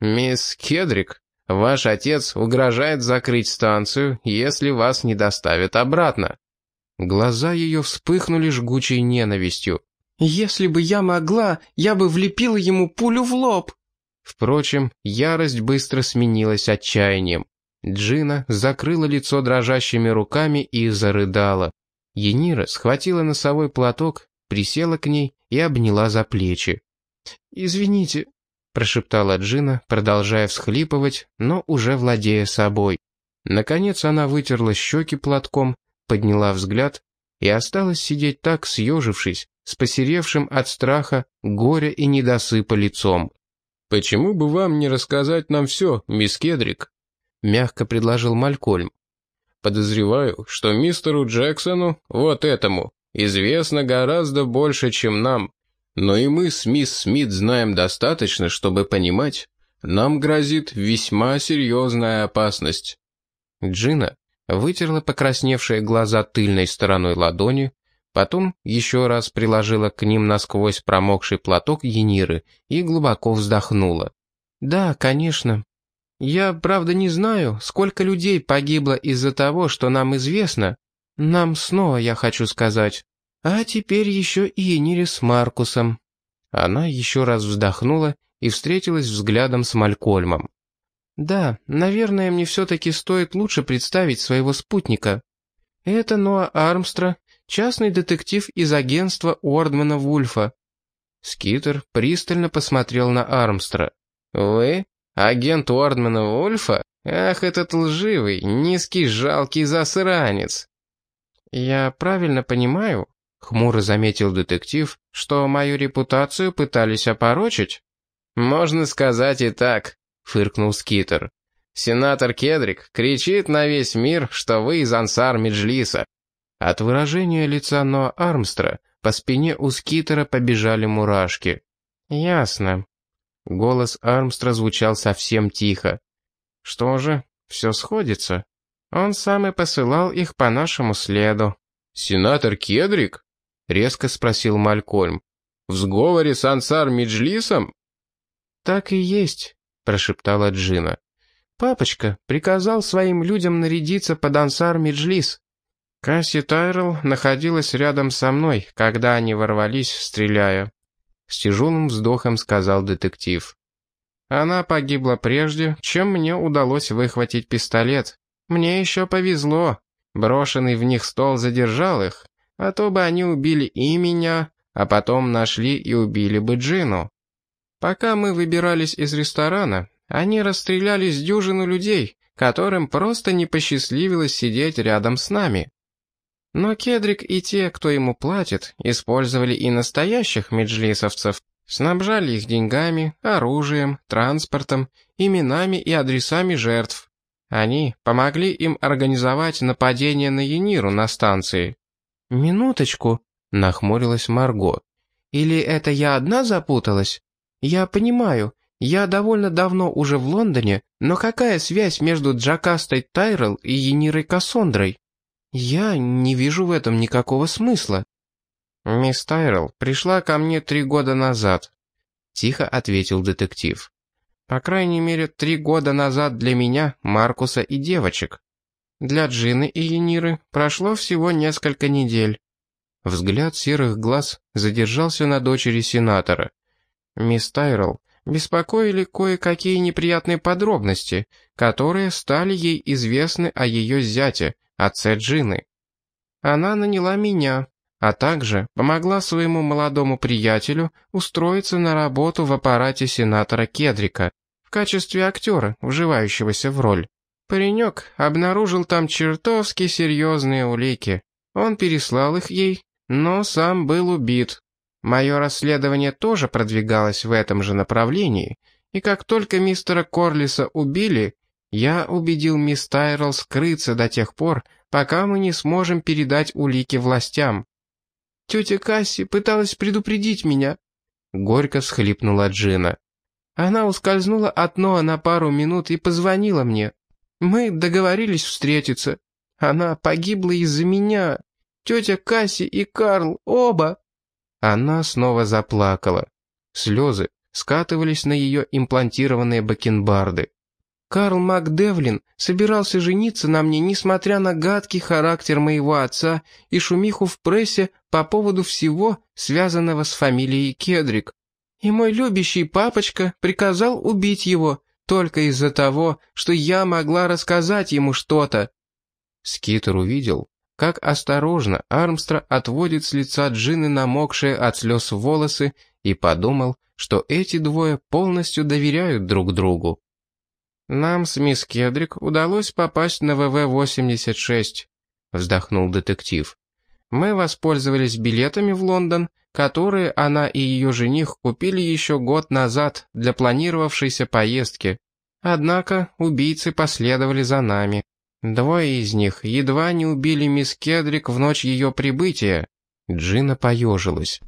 «Мисс Кедрик, ваш отец угрожает закрыть станцию, если вас не доставят обратно». Глаза ее вспыхнули жгучей ненавистью. «Если бы я могла, я бы влепила ему пулю в лоб!» Впрочем, ярость быстро сменилась отчаянием. Джина закрыла лицо дрожащими руками и зарыдала. Енира схватила носовой платок, присела к ней и обняла за плечи. «Извините», — прошептала Джина, продолжая всхлипывать, но уже владея собой. Наконец она вытерла щеки платком, подняла взгляд и осталась сидеть так, съежившись, с посеревшим от страха, горя и недосыпа лицом. «Почему бы вам не рассказать нам все, мисс Кедрик?» — мягко предложил Малькольм. «Подозреваю, что мистеру Джексону, вот этому, известно гораздо больше, чем нам. Но и мы с мисс Смит знаем достаточно, чтобы понимать, нам грозит весьма серьезная опасность». Джина вытерла покрасневшие глаза тыльной стороной ладони, Потом еще раз приложила к ним насквозь промокший платок Ениры и глубоко вздохнула. «Да, конечно. Я, правда, не знаю, сколько людей погибло из-за того, что нам известно. Нам снова, я хочу сказать. А теперь еще и Енире с Маркусом». Она еще раз вздохнула и встретилась взглядом с Малькольмом. «Да, наверное, мне все-таки стоит лучше представить своего спутника. Это Ноа Армстра, Частный детектив из агентства Уордмана Вульфа». Скитер пристально посмотрел на Армстра. «Вы? Агент Уордмана Вульфа? Ах, этот лживый, низкий, жалкий засранец!» «Я правильно понимаю?» — хмуро заметил детектив, что мою репутацию пытались опорочить. «Можно сказать и так», — фыркнул Скитер. «Сенатор Кедрик кричит на весь мир, что вы из ансар Меджлиса. От выражения лица Ноа Армстра по спине у Скитера побежали мурашки. «Ясно». Голос Армстра звучал совсем тихо. «Что же, все сходится. Он сам и посылал их по нашему следу». «Сенатор Кедрик?» — резко спросил Малькольм. «В сговоре с Ансар Меджлисом?» «Так и есть», — прошептала Джина. «Папочка приказал своим людям нарядиться под Ансар Меджлис. Касси Тайрелл находилась рядом со мной, когда они ворвались, стреляя. С тяжелым вздохом сказал детектив. Она погибла прежде, чем мне удалось выхватить пистолет. Мне еще повезло. Брошенный в них стол задержал их, а то бы они убили и меня, а потом нашли и убили бы Джину. Пока мы выбирались из ресторана, они расстреляли с дюжину людей, которым просто не посчастливилось сидеть рядом с нами. Но Кедрик и те, кто ему платит, использовали и настоящих меджлисовцев, снабжали их деньгами, оружием, транспортом, именами и адресами жертв. Они помогли им организовать нападение на Ениру на станции. «Минуточку», — нахмурилась Марго. «Или это я одна запуталась? Я понимаю, я довольно давно уже в Лондоне, но какая связь между Джакастой Тайрелл и Енирой Кассондрой?» «Я не вижу в этом никакого смысла». «Мисс Тайрелл пришла ко мне три года назад», — тихо ответил детектив. «По крайней мере, три года назад для меня, Маркуса и девочек. Для Джины и Ениры прошло всего несколько недель». Взгляд серых глаз задержался на дочери сенатора. «Мисс Тайрелл беспокоили кое-какие неприятные подробности, которые стали ей известны о ее зяте, отце Джины. Она наняла меня, а также помогла своему молодому приятелю устроиться на работу в аппарате сенатора Кедрика в качестве актера, вживающегося в роль. Паренек обнаружил там чертовски серьезные улики. Он переслал их ей, но сам был убит. Мое расследование тоже продвигалось в этом же направлении, и как только мистера Корлиса убили, я убедил мисс Тайрелл скрыться до тех пор, пока мы не сможем передать улики властям. Тетя Касси пыталась предупредить меня. Горько всхлипнула Джина. Она ускользнула от Ноа на пару минут и позвонила мне. Мы договорились встретиться. Она погибла из-за меня. Тетя Касси и Карл, оба. Она снова заплакала. Слезы скатывались на ее имплантированные бакенбарды. Карл МакДевлин собирался жениться на мне, несмотря на гадкий характер моего отца и шумиху в прессе по поводу всего, связанного с фамилией Кедрик. И мой любящий папочка приказал убить его, только из-за того, что я могла рассказать ему что-то. Скитер увидел, как осторожно Армстра отводит с лица Джины намокшие от слез волосы и подумал, что эти двое полностью доверяют друг другу. «Нам с мисс Кедрик удалось попасть на ВВ-86», — вздохнул детектив. «Мы воспользовались билетами в Лондон, которые она и ее жених купили еще год назад для планировавшейся поездки. Однако убийцы последовали за нами. Двое из них едва не убили мисс Кедрик в ночь ее прибытия». Джина поежилась.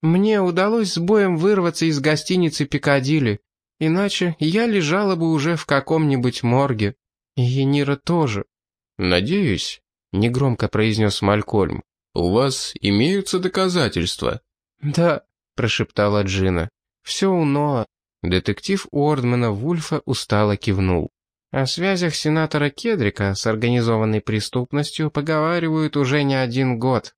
«Мне удалось с боем вырваться из гостиницы Пикадилли, Иначе я лежала бы уже в каком-нибудь морге. И Енира тоже. «Надеюсь», — негромко произнес Малькольм, — «у вас имеются доказательства?» «Да», — прошептала Джина. «Все у Ноа». Детектив Уордмана Вульфа устало кивнул. О связях сенатора Кедрика с организованной преступностью поговаривают уже не один год.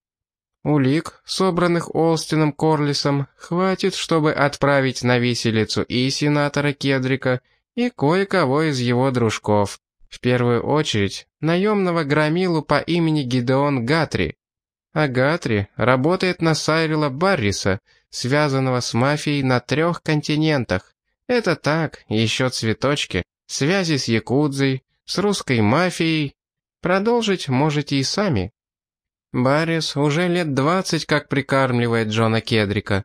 Улик, собранных Олстином Корлисом, хватит, чтобы отправить на виселицу и сенатора Кедрика, и кое-кого из его дружков. В первую очередь, наемного громилу по имени Гидеон Гатри. А Гатри работает на Сайрила Барриса, связанного с мафией на трех континентах. Это так, еще цветочки, связи с Якудзой, с русской мафией. Продолжить можете и сами. Баррис уже лет двадцать как прикармливает Джона Кедрика.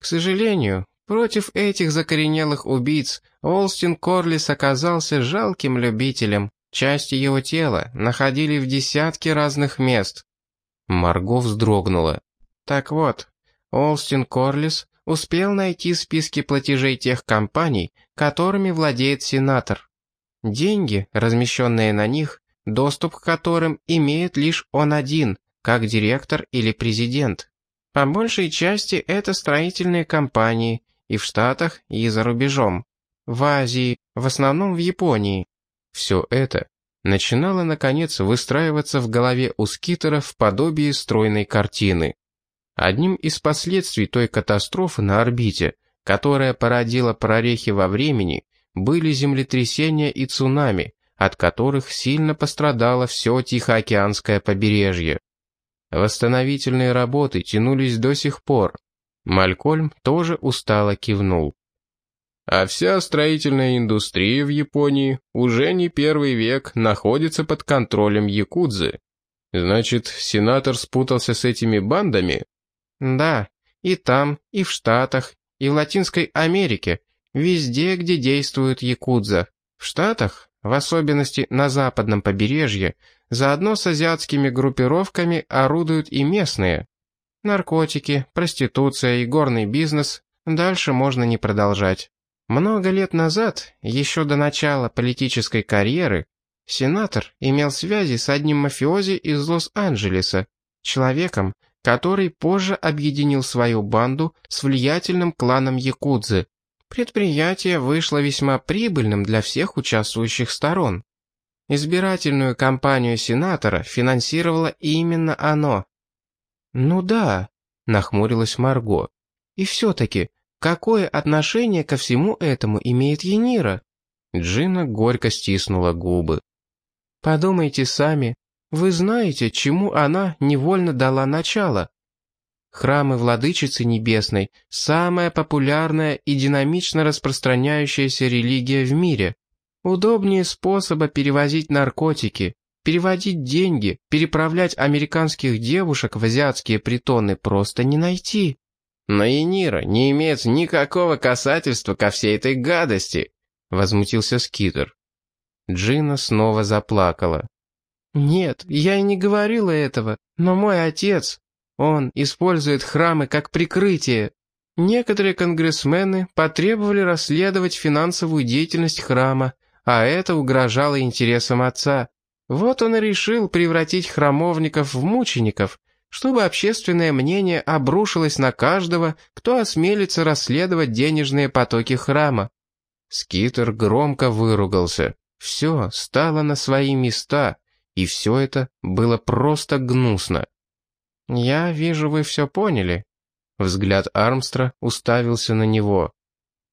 К сожалению, против этих закоренелых убийц Олстин Корлис оказался жалким любителем. Части его тела находили в десятке разных мест. Марго вздрогнула. Так вот, Олстин Корлис успел найти списки платежей тех компаний, которыми владеет сенатор. Деньги, размещенные на них, доступ к которым имеет лишь он один, как директор или президент. По большей части это строительные компании и в Штатах, и за рубежом. В Азии, в основном в Японии. Все это начинало, наконец, выстраиваться в голове у Скитера в подобии стройной картины. Одним из последствий той катастрофы на орбите, которая породила прорехи во времени, были землетрясения и цунами, от которых сильно пострадало все Тихоокеанское побережье. Восстановительные работы тянулись до сих пор. Малькольм тоже устало кивнул. А вся строительная индустрия в Японии уже не первый век находится под контролем якудзы. Значит, сенатор спутался с этими бандами? Да, и там, и в Штатах, и в Латинской Америке, везде, где действует якудза. В Штатах в особенности на западном побережье, заодно с азиатскими группировками орудуют и местные. Наркотики, проституция и горный бизнес дальше можно не продолжать. Много лет назад, еще до начала политической карьеры, сенатор имел связи с одним мафиози из Лос-Анджелеса, человеком, который позже объединил свою банду с влиятельным кланом Якудзы. Предприятие вышло весьма прибыльным для всех участвующих сторон. Избирательную кампанию сенатора финансировало именно оно. «Ну да», — нахмурилась Марго. «И все-таки, какое отношение ко всему этому имеет Енира?» Джина горько стиснула губы. «Подумайте сами. Вы знаете, чему она невольно дала начало. Храмы Владычицы Небесной – самая популярная и динамично распространяющаяся религия в мире. Удобнее способа перевозить наркотики, переводить деньги, переправлять американских девушек в азиатские притоны просто не найти. Но Енира не имеет никакого касательства ко всей этой гадости, возмутился Скитер. Джина снова заплакала. «Нет, я и не говорила этого, но мой отец, он использует храмы как прикрытие. Некоторые конгрессмены потребовали расследовать финансовую деятельность храма, а это угрожало интересам отца. Вот он и решил превратить храмовников в мучеников, чтобы общественное мнение обрушилось на каждого, кто осмелится расследовать денежные потоки храма. Скитер громко выругался. Все стало на свои места, и все это было просто гнусно. «Я вижу, вы все поняли». Взгляд Армстра уставился на него.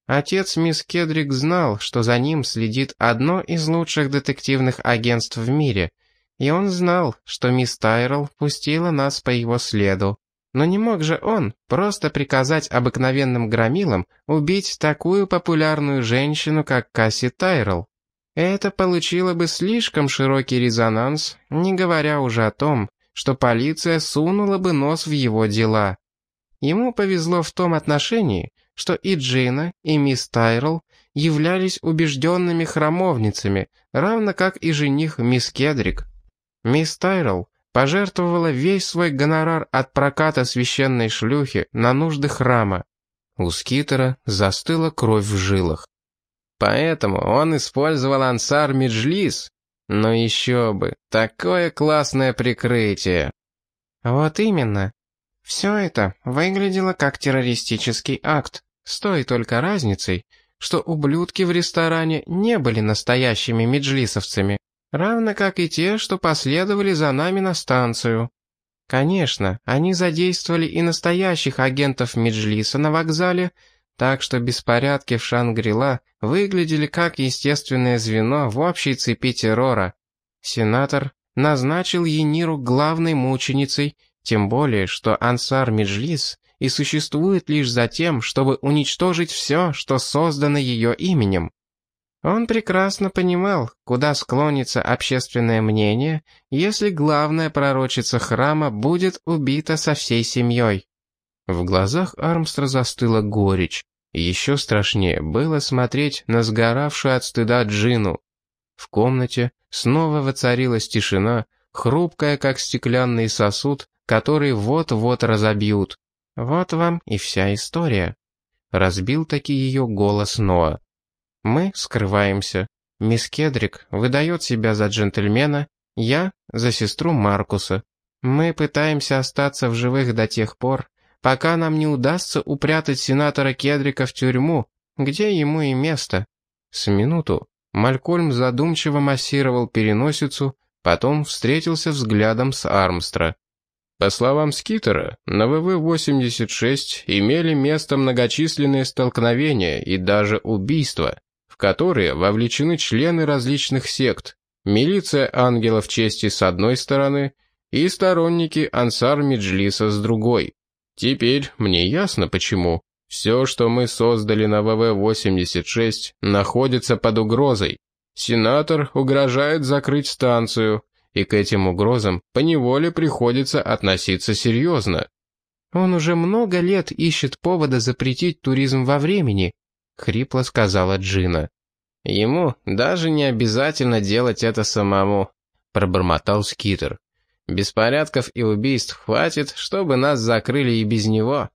Отец мисс Кедрик знал, что за ним следит одно из лучших детективных агентств в мире, и он знал, что мисс Тайрелл пустила нас по его следу. Но не мог же он просто приказать обыкновенным громилам убить такую популярную женщину, как Касси Тайрелл. Это получило бы слишком широкий резонанс, не говоря уже о том, что полиция сунула бы нос в его дела. Ему повезло в том отношении, что и Джина, и мисс Тайрелл являлись убежденными храмовницами, равно как и жених мисс Кедрик. Мисс Тайрелл пожертвовала весь свой гонорар от проката священной шлюхи на нужды храма. У Скитера застыла кровь в жилах. Поэтому он использовал ансар Меджлис. Но еще бы, такое классное прикрытие. Вот именно. Все это выглядело как террористический акт, с той только разницей, что ублюдки в ресторане не были настоящими меджлисовцами равно как и те, что последовали за нами на станцию. Конечно, они задействовали и настоящих агентов Меджлиса на вокзале, так что беспорядки в Шангрила выглядели как естественное звено в общей цепи террора. Сенатор назначил Ениру главной мученицей, тем более, что Ансар Меджлис и существует лишь за тем, чтобы уничтожить все, что создано ее именем. Он прекрасно понимал, куда склонится общественное мнение, если главная пророчица храма будет убита со всей семьей. В глазах Армстра застыла горечь. Еще страшнее было смотреть на сгоравшую от стыда Джину. В комнате снова воцарилась тишина, хрупкая, как стеклянный сосуд, который вот-вот разобьют. Вот вам и вся история. Разбил таки ее голос Ноа. Мы скрываемся. Мисс Кедрик выдает себя за джентльмена, я — за сестру Маркуса. Мы пытаемся остаться в живых до тех пор, пока нам не удастся упрятать сенатора Кедрика в тюрьму, где ему и место. С минуту Малькольм задумчиво массировал переносицу, потом встретился взглядом с Армстра. По словам Скитера, на ВВ-86 имели место многочисленные столкновения и даже убийства которые вовлечены члены различных сект, милиция ангелов чести с одной стороны и сторонники Ансар Меджлиса с другой. Теперь мне ясно почему. Все, что мы создали на ВВ-86, находится под угрозой. Сенатор угрожает закрыть станцию, и к этим угрозам поневоле приходится относиться серьезно. Он уже много лет ищет повода запретить туризм во времени, — хрипло сказала Джина. «Ему даже не обязательно делать это самому», — пробормотал Скитер. «Беспорядков и убийств хватит, чтобы нас закрыли и без него.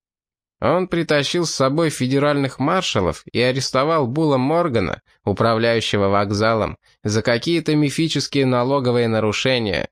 Он притащил с собой федеральных маршалов и арестовал Була Моргана, управляющего вокзалом, за какие-то мифические налоговые нарушения.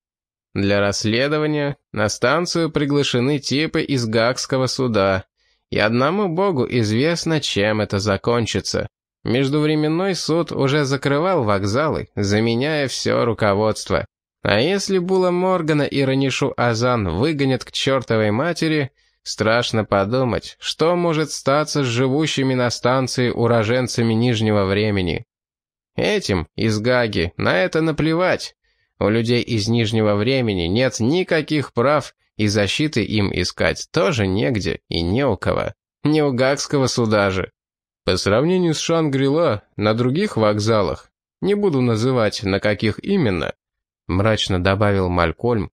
Для расследования на станцию приглашены типы из Гагского суда и одному богу известно, чем это закончится. Междувременной суд уже закрывал вокзалы, заменяя все руководство. А если Була Моргана и Ранишу Азан выгонят к чертовой матери, страшно подумать, что может статься с живущими на станции уроженцами Нижнего времени. Этим, из Гаги, на это наплевать. У людей из Нижнего времени нет никаких прав и защиты им искать тоже негде и не у кого. Не у Гагского суда же. По сравнению с Шангрила, на других вокзалах, не буду называть, на каких именно, мрачно добавил Малькольм,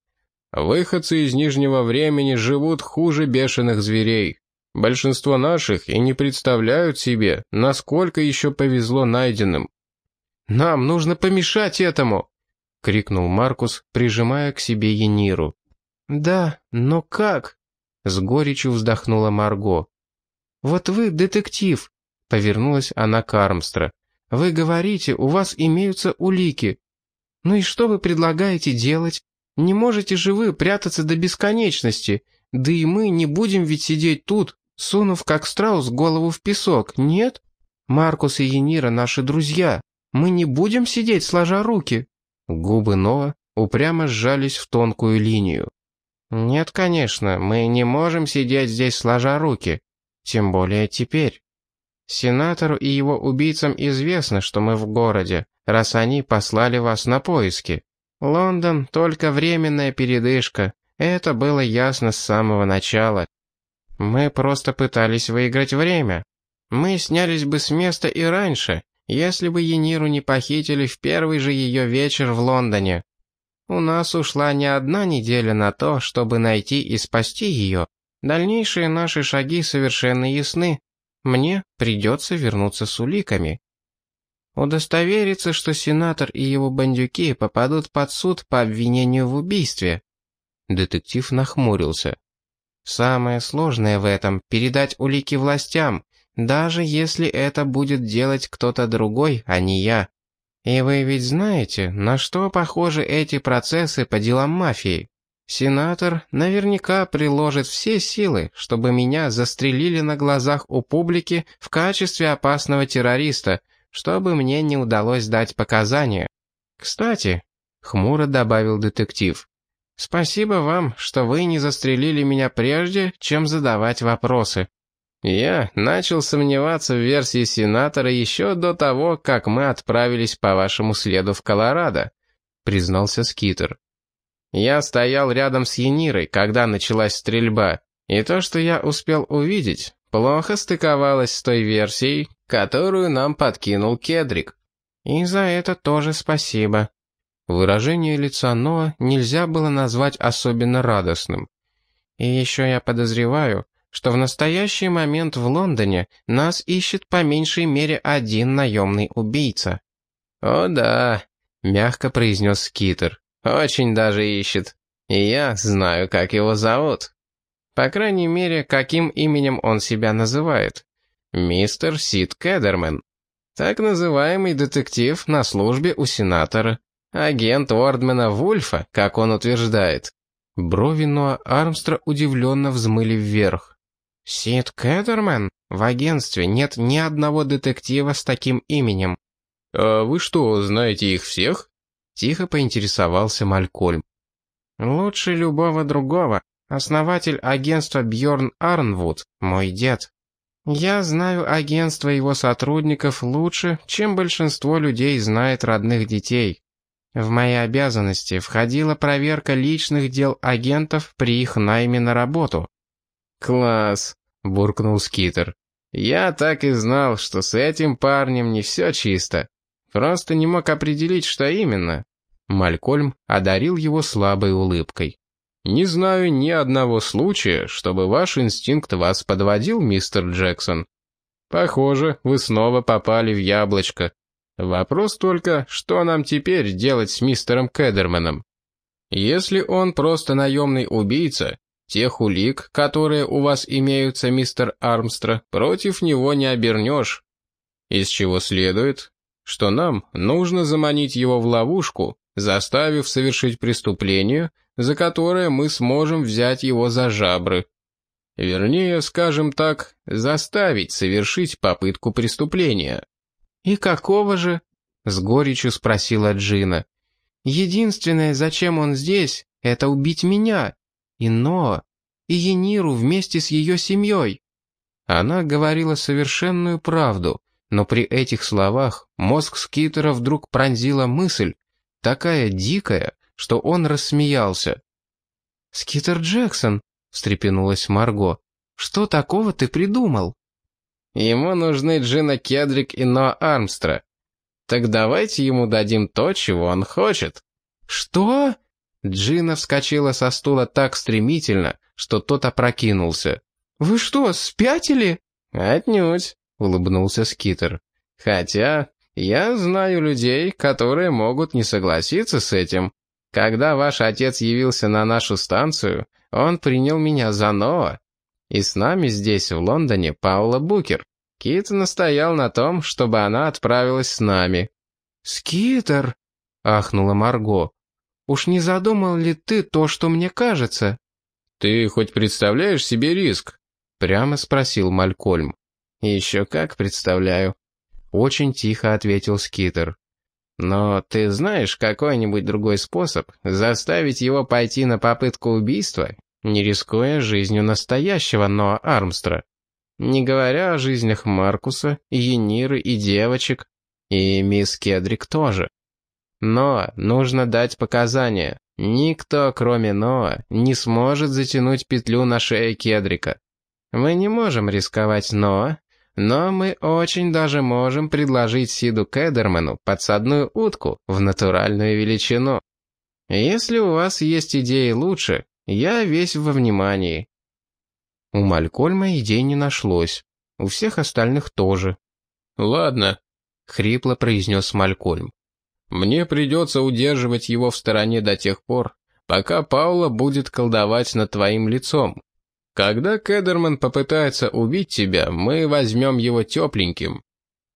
выходцы из Нижнего времени живут хуже бешеных зверей. Большинство наших и не представляют себе, насколько еще повезло найденным. «Нам нужно помешать этому!» — крикнул Маркус, прижимая к себе Ениру. «Да, но как?» — с горечью вздохнула Марго. «Вот вы детектив», — повернулась она к Армстра. «Вы говорите, у вас имеются улики. Ну и что вы предлагаете делать? Не можете же вы прятаться до бесконечности, да и мы не будем ведь сидеть тут, сунув как страус голову в песок, нет? Маркус и Енира наши друзья, мы не будем сидеть сложа руки». Губы Ноа упрямо сжались в тонкую линию. «Нет, конечно, мы не можем сидеть здесь сложа руки, тем более теперь. Сенатору и его убийцам известно, что мы в городе, раз они послали вас на поиски. Лондон — только временная передышка, это было ясно с самого начала. Мы просто пытались выиграть время. Мы снялись бы с места и раньше, если бы Ениру не похитили в первый же ее вечер в Лондоне. У нас ушла не одна неделя на то, чтобы найти и спасти ее. Дальнейшие наши шаги совершенно ясны. Мне придется вернуться с уликами. Удостовериться, что сенатор и его бандюки попадут под суд по обвинению в убийстве. Детектив нахмурился. Самое сложное в этом — передать улики властям, даже если это будет делать кто-то другой, а не я. И вы ведь знаете, на что похожи эти процессы по делам мафии? Сенатор наверняка приложит все силы, чтобы меня застрелили на глазах у публики в качестве опасного террориста, чтобы мне не удалось дать показания. Кстати, хмуро добавил детектив, спасибо вам, что вы не застрелили меня прежде, чем задавать вопросы. Я начал сомневаться в версии сенатора еще до того, как мы отправились по вашему следу в Колорадо, признался Скитер. Я стоял рядом с Енирой, когда началась стрельба, и то, что я успел увидеть, плохо стыковалось с той версией, которую нам подкинул Кедрик. И за это тоже спасибо. Выражение лица Ноа нельзя было назвать особенно радостным. И еще я подозреваю, что в настоящий момент в Лондоне нас ищет по меньшей мере один наемный убийца». «О да», — мягко произнес Скитер, — «очень даже ищет. И я знаю, как его зовут. По крайней мере, каким именем он себя называет. Мистер Сид Кедермен. Так называемый детектив на службе у сенатора. Агент Уордмена Вульфа, как он утверждает». Брови Ноа Армстра удивленно взмыли вверх. «Сид Кэдермен? В агентстве нет ни одного детектива с таким именем». «А вы что, знаете их всех?» Тихо поинтересовался Малькольм. «Лучше любого другого. Основатель агентства Бьорн Арнвуд, мой дед. Я знаю агентство его сотрудников лучше, чем большинство людей знает родных детей. В мои обязанности входила проверка личных дел агентов при их найме на работу. «Класс!» — буркнул Скитер. «Я так и знал, что с этим парнем не все чисто. Просто не мог определить, что именно». Малькольм одарил его слабой улыбкой. «Не знаю ни одного случая, чтобы ваш инстинкт вас подводил, мистер Джексон. Похоже, вы снова попали в яблочко. Вопрос только, что нам теперь делать с мистером Кедерманом? Если он просто наемный убийца, Тех улик, которые у вас имеются, мистер Армстра, против него не обернешь. Из чего следует, что нам нужно заманить его в ловушку, заставив совершить преступление, за которое мы сможем взять его за жабры. Вернее, скажем так, заставить совершить попытку преступления. «И какого же?» — с горечью спросила Джина. «Единственное, зачем он здесь, это убить меня и Ноа, и Ениру вместе с ее семьей. Она говорила совершенную правду, но при этих словах мозг Скитера вдруг пронзила мысль, такая дикая, что он рассмеялся. «Скитер Джексон», — встрепенулась Марго, — «что такого ты придумал?» «Ему нужны Джина Кедрик и Ноа Армстра. Так давайте ему дадим то, чего он хочет». «Что?» Джина вскочила со стула так стремительно, что тот опрокинулся. «Вы что, спятили?» «Отнюдь», — улыбнулся Скитер. «Хотя я знаю людей, которые могут не согласиться с этим. Когда ваш отец явился на нашу станцию, он принял меня за Ноа. И с нами здесь, в Лондоне, Паула Букер. Кит настоял на том, чтобы она отправилась с нами». «Скитер!» — ахнула Марго. Уж не задумал ли ты то, что мне кажется?» «Ты хоть представляешь себе риск?» — прямо спросил Малькольм. «Еще как представляю», — очень тихо ответил Скитер. «Но ты знаешь какой-нибудь другой способ заставить его пойти на попытку убийства, не рискуя жизнью настоящего Ноа Армстра? Не говоря о жизнях Маркуса, Ениры и девочек, и мисс Кедрик тоже. Но нужно дать показания. Никто, кроме Ноа, не сможет затянуть петлю на шее Кедрика. Мы не можем рисковать Ноа, но мы очень даже можем предложить Сиду Кедерману подсадную утку в натуральную величину. Если у вас есть идеи лучше, я весь во внимании. У Малькольма идей не нашлось. У всех остальных тоже. «Ладно», — хрипло произнес Малькольм. Мне придется удерживать его в стороне до тех пор, пока Паула будет колдовать над твоим лицом. Когда Кедерман попытается убить тебя, мы возьмем его тепленьким».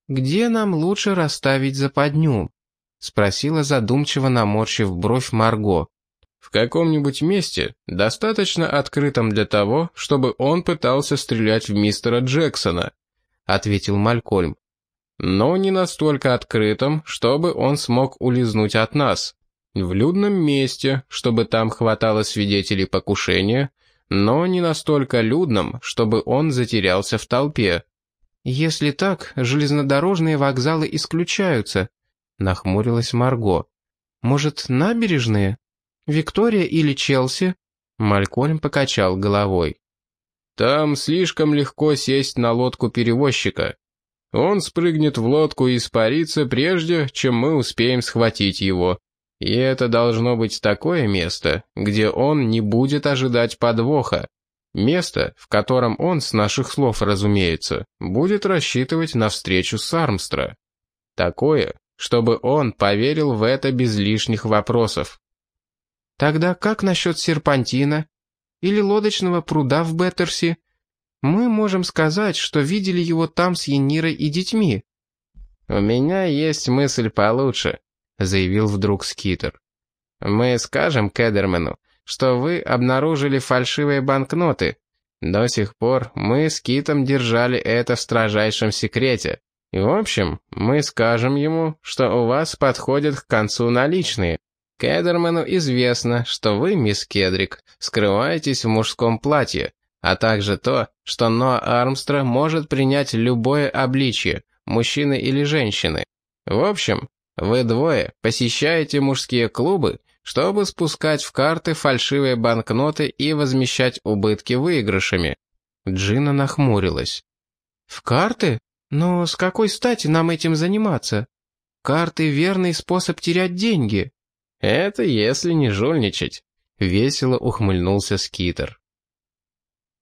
«Где нам лучше расставить западню?» — спросила задумчиво наморщив бровь Марго. «В каком-нибудь месте, достаточно открытом для того, чтобы он пытался стрелять в мистера Джексона», — ответил Малькольм но не настолько открытым, чтобы он смог улизнуть от нас. В людном месте, чтобы там хватало свидетелей покушения, но не настолько людном, чтобы он затерялся в толпе. «Если так, железнодорожные вокзалы исключаются», — нахмурилась Марго. «Может, набережные? Виктория или Челси?» Малькольм покачал головой. «Там слишком легко сесть на лодку перевозчика. Он спрыгнет в лодку и испарится прежде, чем мы успеем схватить его. И это должно быть такое место, где он не будет ожидать подвоха. Место, в котором он, с наших слов разумеется, будет рассчитывать на встречу с Армстра. Такое, чтобы он поверил в это без лишних вопросов. Тогда как насчет серпантина? Или лодочного пруда в Беттерси? Мы можем сказать, что видели его там с Енирой и детьми». «У меня есть мысль получше», — заявил вдруг Скитер. «Мы скажем Кедермену, что вы обнаружили фальшивые банкноты. До сих пор мы с Китом держали это в строжайшем секрете. И в общем, мы скажем ему, что у вас подходят к концу наличные. Кедермену известно, что вы, мисс Кедрик, скрываетесь в мужском платье, а также то, что Ноа Армстра может принять любое обличье, мужчины или женщины. В общем, вы двое посещаете мужские клубы, чтобы спускать в карты фальшивые банкноты и возмещать убытки выигрышами. Джина нахмурилась. «В карты? Но с какой стати нам этим заниматься? Карты — верный способ терять деньги». «Это если не жульничать», — весело ухмыльнулся Скитер.